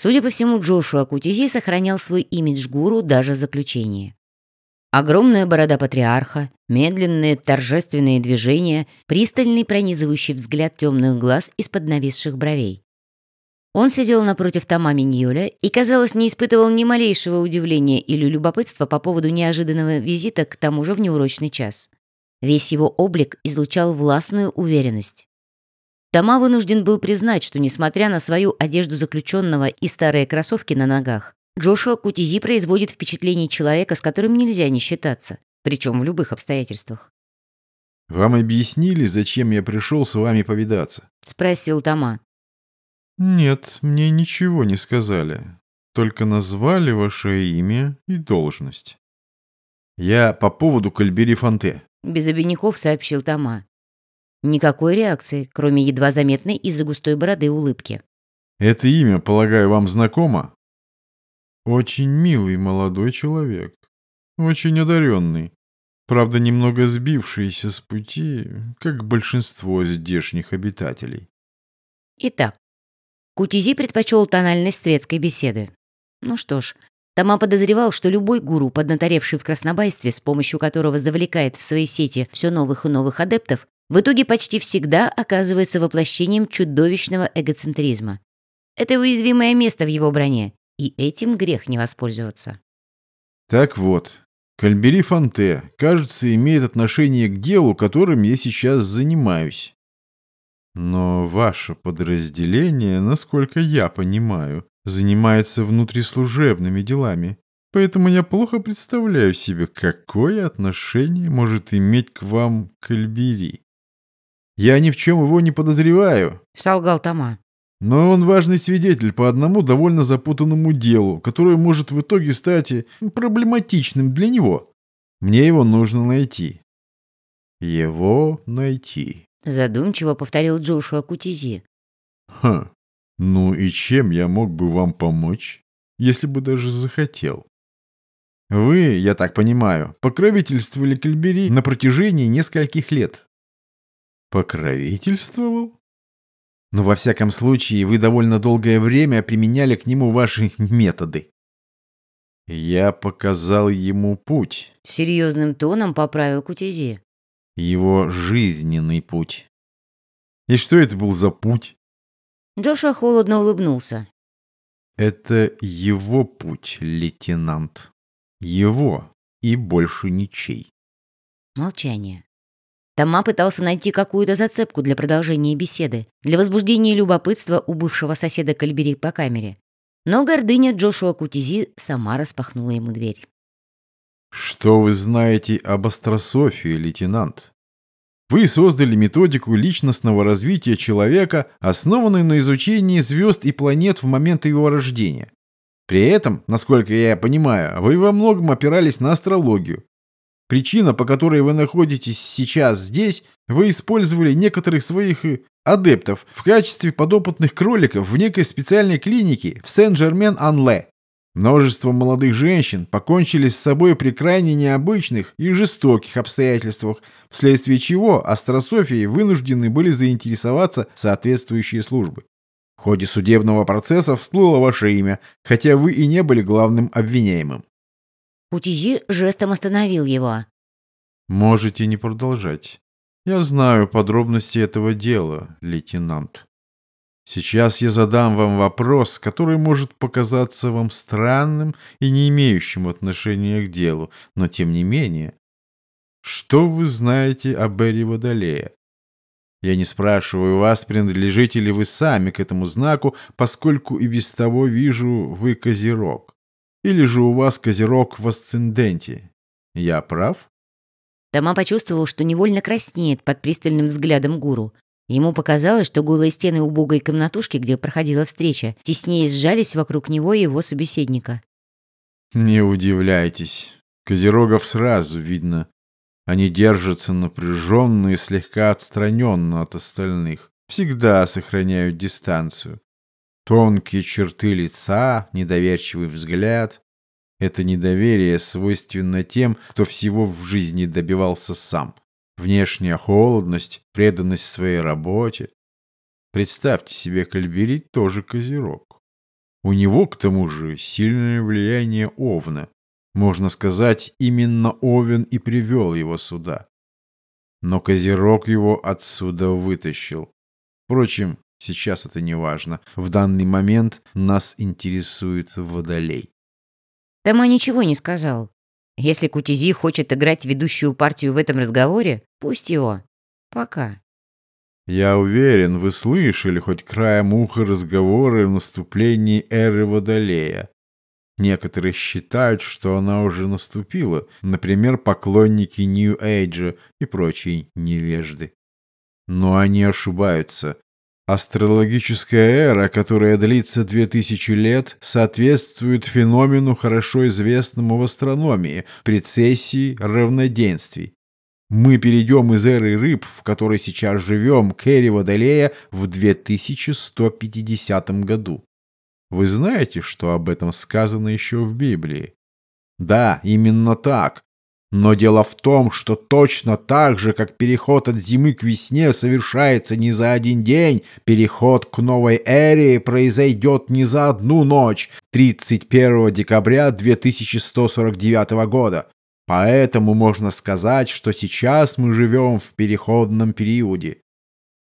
Судя по всему, Джошуа Кутизи сохранял свой имидж гуру даже в заключении. Огромная борода патриарха, медленные торжественные движения, пристальный пронизывающий взгляд темных глаз из-под нависших бровей. Он сидел напротив Тома Миньоля и, казалось, не испытывал ни малейшего удивления или любопытства по поводу неожиданного визита к тому же в неурочный час. Весь его облик излучал властную уверенность. Тома вынужден был признать, что, несмотря на свою одежду заключенного и старые кроссовки на ногах, Джошуа Кутизи производит впечатление человека, с которым нельзя не считаться, причем в любых обстоятельствах. «Вам объяснили, зачем я пришел с вами повидаться?» — спросил Тома. «Нет, мне ничего не сказали. Только назвали ваше имя и должность». «Я по поводу Кальбери Фонте», — без обиняков сообщил Тома. Никакой реакции, кроме едва заметной из-за густой бороды улыбки. «Это имя, полагаю, вам знакомо?» «Очень милый молодой человек. Очень одаренный. Правда, немного сбившийся с пути, как большинство здешних обитателей». Итак, Кутизи предпочел тональность светской беседы. Ну что ж, Тома подозревал, что любой гуру, поднаторевший в краснобайстве, с помощью которого завлекает в свои сети все новых и новых адептов, в итоге почти всегда оказывается воплощением чудовищного эгоцентризма. Это уязвимое место в его броне, и этим грех не воспользоваться. Так вот, Кальбери Фонте, кажется, имеет отношение к делу, которым я сейчас занимаюсь. Но ваше подразделение, насколько я понимаю, занимается внутрислужебными делами. Поэтому я плохо представляю себе, какое отношение может иметь к вам Кальбери. Я ни в чем его не подозреваю. Солгал Тома. Но он важный свидетель по одному довольно запутанному делу, которое может в итоге стать проблематичным для него. Мне его нужно найти. Его найти. Задумчиво повторил Джошуа Кутизи. Ха. Ну и чем я мог бы вам помочь, если бы даже захотел? Вы, я так понимаю, покровительствовали Кальбери на протяжении нескольких лет. Покровительствовал? Но во всяком случае, вы довольно долгое время применяли к нему ваши методы. Я показал ему путь. Серьезным тоном поправил Кутизи. Его жизненный путь. И что это был за путь? Джоша холодно улыбнулся. Это его путь, лейтенант. Его и больше ничей. Молчание. Тома пытался найти какую-то зацепку для продолжения беседы, для возбуждения любопытства у бывшего соседа Кальбери по камере. Но гордыня Джошуа Кутизи сама распахнула ему дверь. «Что вы знаете об астрософии, лейтенант?» Вы создали методику личностного развития человека, основанную на изучении звезд и планет в момент его рождения. При этом, насколько я понимаю, вы во многом опирались на астрологию. Причина, по которой вы находитесь сейчас здесь, вы использовали некоторых своих э, адептов в качестве подопытных кроликов в некой специальной клинике в Сен-Жермен-Ан-Ле. Множество молодых женщин покончили с собой при крайне необычных и жестоких обстоятельствах, вследствие чего астрософией вынуждены были заинтересоваться соответствующие службы. В ходе судебного процесса всплыло ваше имя, хотя вы и не были главным обвиняемым. Путизи жестом остановил его. «Можете не продолжать. Я знаю подробности этого дела, лейтенант. Сейчас я задам вам вопрос, который может показаться вам странным и не имеющим отношения к делу, но тем не менее. Что вы знаете о Берри Водолея? Я не спрашиваю вас, принадлежите ли вы сами к этому знаку, поскольку и без того вижу, вы козерог. Или же у вас козерог в асценденте? Я прав?» Тома почувствовал, что невольно краснеет под пристальным взглядом гуру. Ему показалось, что голые стены убогой комнатушки, где проходила встреча, теснее сжались вокруг него и его собеседника. «Не удивляйтесь. Козерогов сразу видно. Они держатся напряженно и слегка отстраненно от остальных. Всегда сохраняют дистанцию. Тонкие черты лица, недоверчивый взгляд. Это недоверие свойственно тем, кто всего в жизни добивался сам. Внешняя холодность, преданность своей работе. Представьте себе, Кальбери тоже козерог. У него, к тому же, сильное влияние Овна. Можно сказать, именно Овен и привел его сюда. Но Козерог его отсюда вытащил. Впрочем, сейчас это не важно. В данный момент нас интересует Водолей. Тома ничего не сказал. Если Кутизи хочет играть ведущую партию в этом разговоре, пусть его. Пока. Я уверен, вы слышали хоть краем уха разговоры о наступлении эры Водолея. Некоторые считают, что она уже наступила, например, поклонники Нью-Эйджа и прочие невежды. Но они ошибаются. Астрологическая эра, которая длится 2000 лет, соответствует феномену, хорошо известному в астрономии – прецессии равноденствий. Мы перейдем из эры рыб, в которой сейчас живем, к эре Водолея в 2150 году. Вы знаете, что об этом сказано еще в Библии? Да, именно так. Но дело в том, что точно так же, как переход от зимы к весне совершается не за один день, переход к новой эре произойдет не за одну ночь, 31 декабря 2149 года. Поэтому можно сказать, что сейчас мы живем в переходном периоде.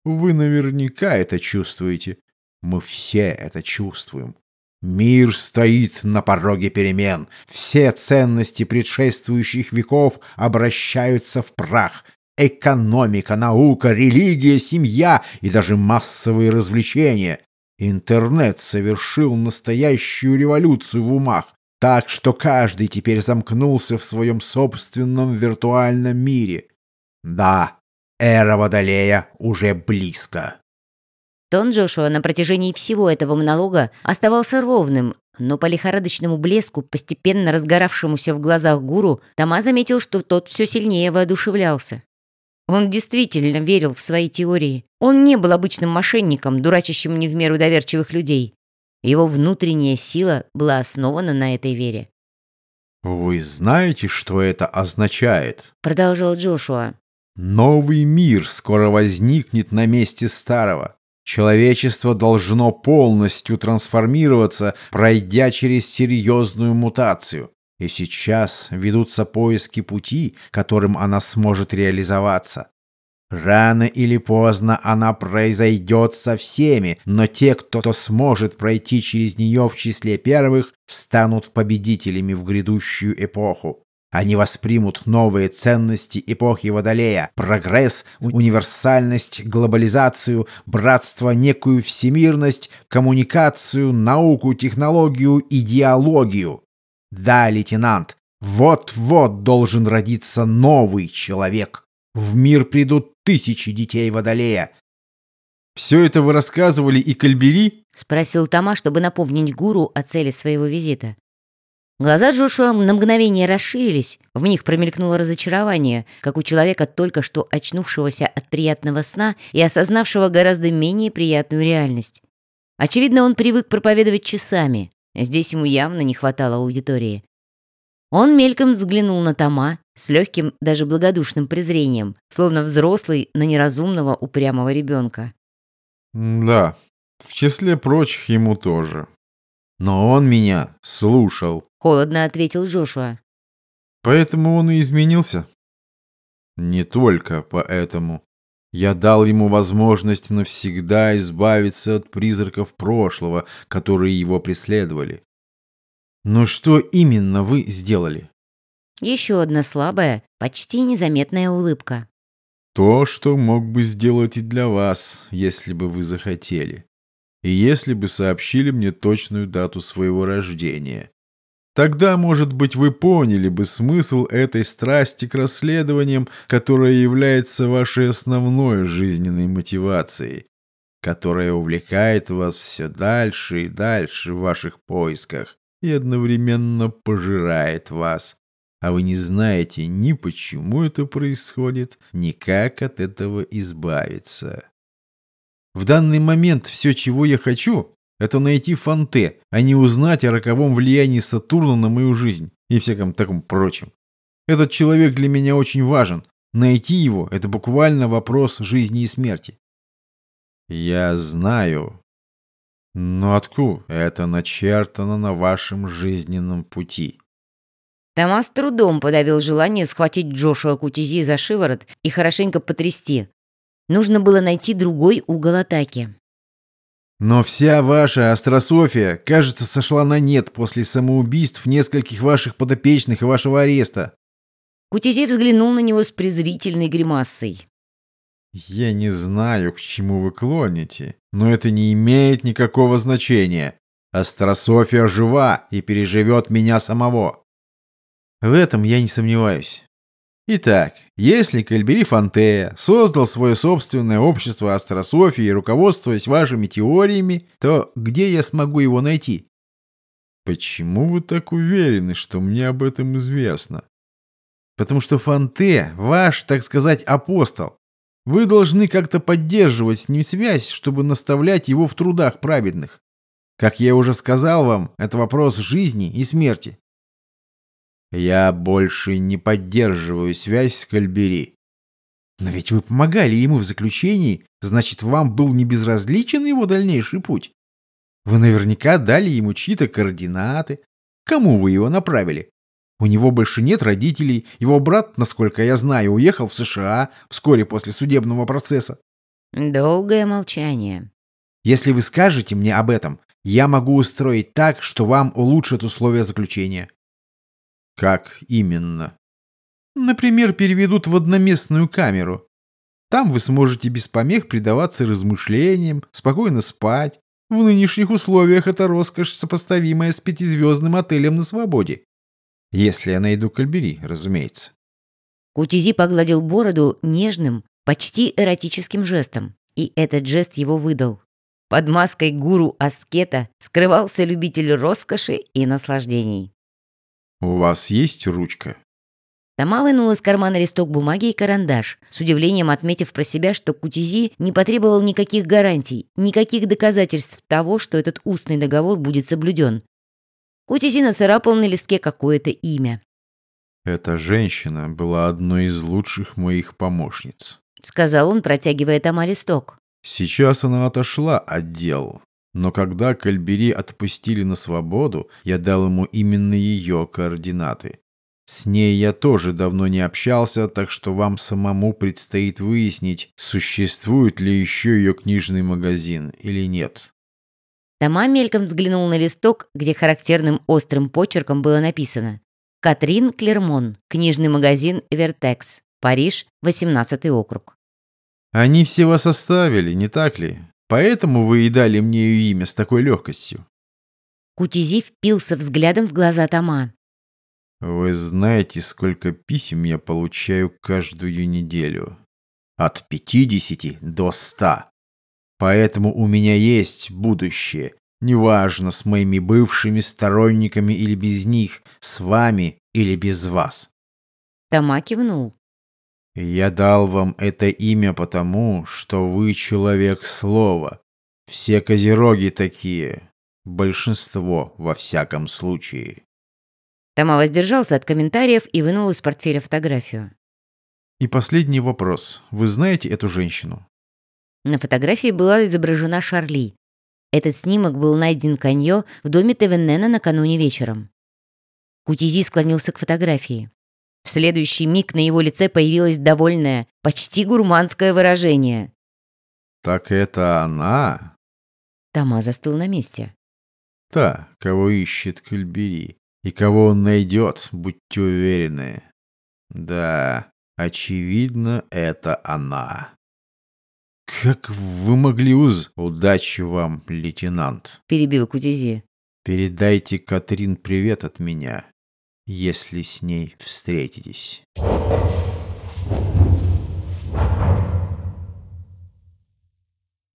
Вы наверняка это чувствуете. Мы все это чувствуем. Мир стоит на пороге перемен. Все ценности предшествующих веков обращаются в прах. Экономика, наука, религия, семья и даже массовые развлечения. Интернет совершил настоящую революцию в умах, так что каждый теперь замкнулся в своем собственном виртуальном мире. Да, эра Водолея уже близко. Тон Джошуа на протяжении всего этого монолога оставался ровным, но по лихорадочному блеску, постепенно разгоравшемуся в глазах гуру, Тома заметил, что тот все сильнее воодушевлялся. Он действительно верил в свои теории. Он не был обычным мошенником, дурачащим не в меру доверчивых людей. Его внутренняя сила была основана на этой вере. «Вы знаете, что это означает?» — продолжал Джошуа. «Новый мир скоро возникнет на месте старого. Человечество должно полностью трансформироваться, пройдя через серьезную мутацию. И сейчас ведутся поиски пути, которым она сможет реализоваться. Рано или поздно она произойдет со всеми, но те, кто сможет пройти через нее в числе первых, станут победителями в грядущую эпоху. Они воспримут новые ценности эпохи Водолея – прогресс, универсальность, глобализацию, братство, некую всемирность, коммуникацию, науку, технологию, идеологию. Да, лейтенант, вот-вот должен родиться новый человек. В мир придут тысячи детей Водолея. «Все это вы рассказывали и Кальбери?» – спросил Тома, чтобы напомнить гуру о цели своего визита. Глаза Джошуа на мгновение расширились, в них промелькнуло разочарование, как у человека, только что очнувшегося от приятного сна и осознавшего гораздо менее приятную реальность. Очевидно, он привык проповедовать часами. Здесь ему явно не хватало аудитории. Он мельком взглянул на Тома с легким, даже благодушным презрением, словно взрослый на неразумного упрямого ребенка. «Да, в числе прочих ему тоже. Но он меня слушал. Холодно ответил Джошуа. Поэтому он и изменился? Не только поэтому. Я дал ему возможность навсегда избавиться от призраков прошлого, которые его преследовали. Но что именно вы сделали? Еще одна слабая, почти незаметная улыбка. То, что мог бы сделать и для вас, если бы вы захотели и если бы сообщили мне точную дату своего рождения. Тогда, может быть, вы поняли бы смысл этой страсти к расследованиям, которая является вашей основной жизненной мотивацией, которая увлекает вас все дальше и дальше в ваших поисках и одновременно пожирает вас. А вы не знаете ни почему это происходит, ни как от этого избавиться. В данный момент все, чего я хочу, это найти Фанте, а не узнать о роковом влиянии Сатурна на мою жизнь и всяком таком прочем. Этот человек для меня очень важен. Найти его – это буквально вопрос жизни и смерти. Я знаю, Но откуда это начертано на вашем жизненном пути? Тома с трудом подавил желание схватить Джошуа Кутизи за шиворот и хорошенько потрясти. Нужно было найти другой угол атаки. Но вся ваша астрософия, кажется, сошла на нет после самоубийств нескольких ваших подопечных и вашего ареста. Кутизи взглянул на него с презрительной гримасой. Я не знаю, к чему вы клоните, но это не имеет никакого значения. Астрософия жива и переживет меня самого. В этом я не сомневаюсь. Итак, если Кальбери Фонтея создал свое собственное общество астрософии, руководствуясь вашими теориями, то где я смогу его найти? Почему вы так уверены, что мне об этом известно? Потому что Фонте ваш, так сказать, апостол. Вы должны как-то поддерживать с ним связь, чтобы наставлять его в трудах праведных. Как я уже сказал вам, это вопрос жизни и смерти. Я больше не поддерживаю связь с Кальбери. Но ведь вы помогали ему в заключении, значит, вам был не безразличен его дальнейший путь. Вы наверняка дали ему чьи-то координаты. Кому вы его направили? У него больше нет родителей, его брат, насколько я знаю, уехал в США вскоре после судебного процесса. Долгое молчание. Если вы скажете мне об этом, я могу устроить так, что вам улучшат условия заключения. Как именно? Например, переведут в одноместную камеру. Там вы сможете без помех предаваться размышлениям, спокойно спать. В нынешних условиях это роскошь, сопоставимая с пятизвездным отелем на свободе. Если я найду Кальбери, разумеется. Кутизи погладил бороду нежным, почти эротическим жестом, и этот жест его выдал. Под маской гуру-аскета скрывался любитель роскоши и наслаждений. «У вас есть ручка?» Тома вынул из кармана листок бумаги и карандаш, с удивлением отметив про себя, что Кутизи не потребовал никаких гарантий, никаких доказательств того, что этот устный договор будет соблюден. Кутизи нацарапал на листке какое-то имя. «Эта женщина была одной из лучших моих помощниц», — сказал он, протягивая Тома листок. «Сейчас она отошла от дел, но когда Кальбери отпустили на свободу, я дал ему именно ее координаты. С ней я тоже давно не общался, так что вам самому предстоит выяснить, существует ли еще ее книжный магазин или нет. Тома мельком взглянул на листок, где характерным острым почерком было написано «Катрин Клермон, книжный магазин «Вертекс», Париж, 18 округ». «Они все вас оставили, не так ли? Поэтому вы и дали мне ее имя с такой легкостью». Кутизи впился взглядом в глаза Тома. «Вы знаете, сколько писем я получаю каждую неделю? От 50 до 100. Поэтому у меня есть будущее. Неважно, с моими бывшими сторонниками или без них, с вами или без вас. Тома кивнул. Я дал вам это имя потому, что вы человек слова. Все козероги такие. Большинство, во всяком случае. Тома воздержался от комментариев и вынул из портфеля фотографию. И последний вопрос. Вы знаете эту женщину? На фотографии была изображена Шарли. Этот снимок был найден Каньо в доме Тевеннена накануне вечером. Кутизи склонился к фотографии. В следующий миг на его лице появилось довольное, почти гурманское выражение. «Так это она?» Тома застыл на месте. «Та, кого ищет Кальбери, и кого он найдет, будьте уверены. Да, очевидно, это она». «Как вы могли уз...» «Удачи вам, лейтенант!» — перебил Кутизи. «Передайте Катрин привет от меня, если с ней встретитесь.